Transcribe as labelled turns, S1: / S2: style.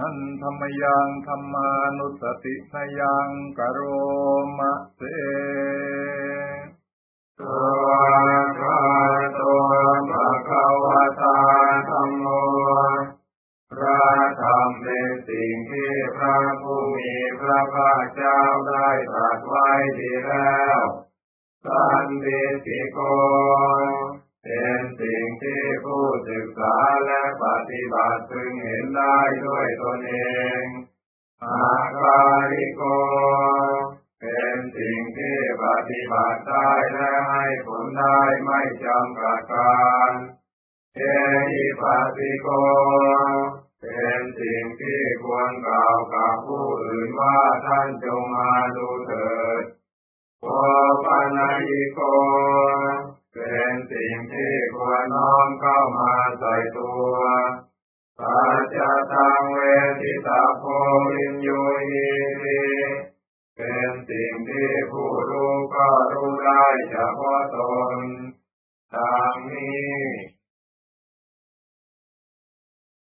S1: อันธรรมยังธรรมานุสติสยังกโรมะเส
S2: ตัวคาตัวภะคะวะตาธัมโมพระธรรมเป็นสิ่งที่พระผู้มีพระภาคเจ้าได้ตรัสไว้ดีแล้วสันติติโกเป็นสิ่งที่ผู้ศึกษาและ ปฏิบัติพึงเห็นได้ด้วยตนเองอาการิโก เป็นสิ่งที่ปฏิบัติได้และให้ผลได้ไม่จำกัดการเอหิปัสสิโก เป็นสิ่งที่ควรกล่าวกับผู้อื่นว่าท่านจงมาดูเถิดโอปัญญิโก สิ่งที่ควรน้อมเข้ามาใส่ตัวปัจจตังเวทิตาโพวินโยหิริเป็นสิ่งที่ผู้รู้ก็รู้ได้เฉพาะต